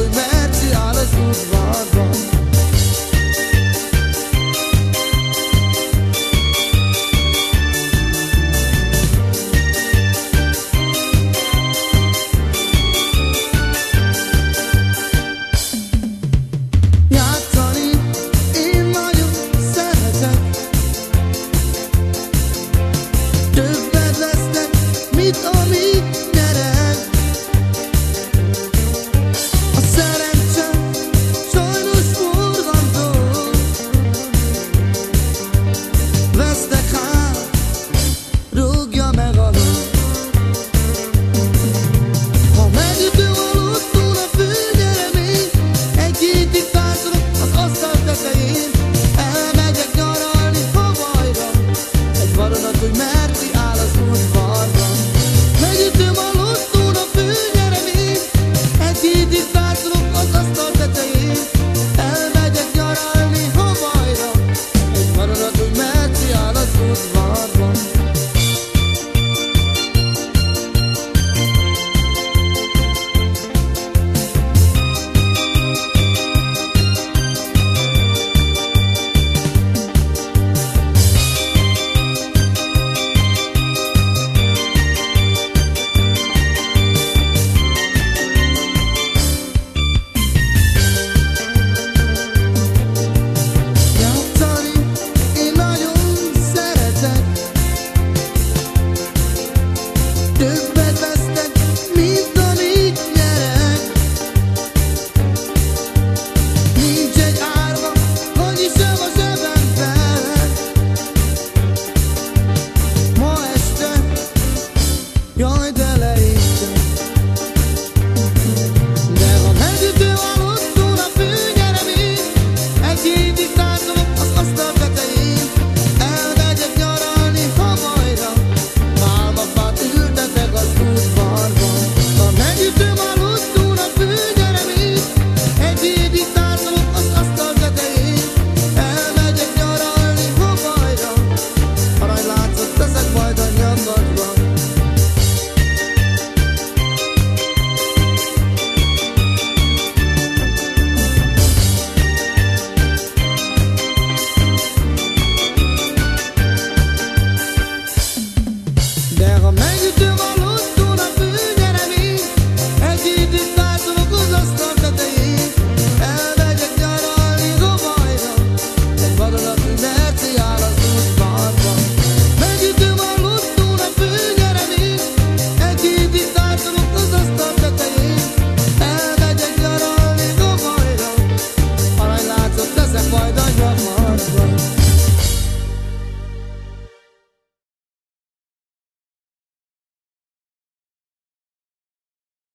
Kıymeti alırsın vardır Leítem